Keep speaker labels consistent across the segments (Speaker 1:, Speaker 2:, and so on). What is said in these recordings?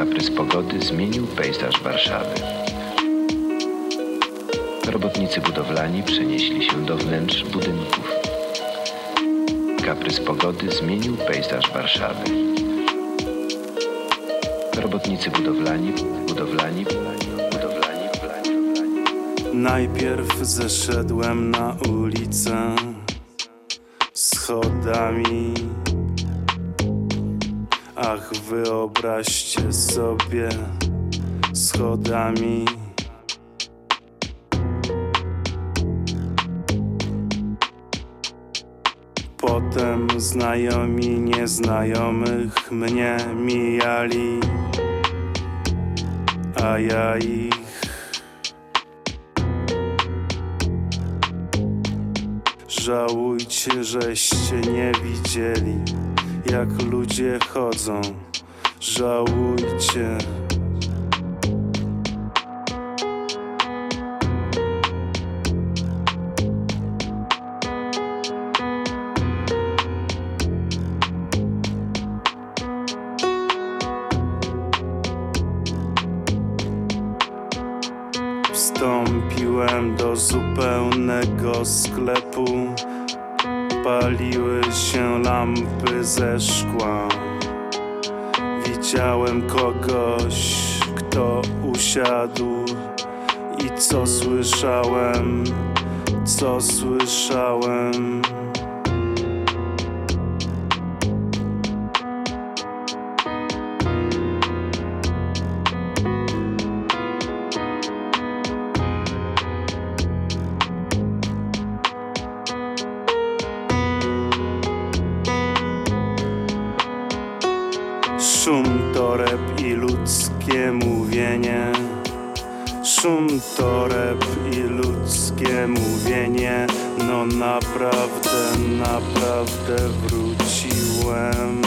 Speaker 1: Kaprys pogody zmienił pejzaż Warszawy. Robotnicy budowlani przenieśli się do wnętrz budynków. Kaprys pogody zmienił pejzaż Warszawy. Robotnicy budowlani, budowlani, budowlani, budowlani.
Speaker 2: Najpierw zeszedłem na ulicę schodami. Ach, wyobraźcie sobie schodami. Potem znajomi nieznajomych mnie mijali, a ja ich Żałujcie, żeście nie widzieli, jak ludzie chodzą. Żałujcie. Wstąpiłem do zupełnego sklepu. Paliły się lampy ze szkła. Widziałem kogoś, kto usiadł. I co słyszałem, co słyszałem. Szum toreb i ludzkie mówienie. Szum toreb i ludzkie mówienie. No naprawdę, naprawdę wróciłem.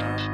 Speaker 2: Bye.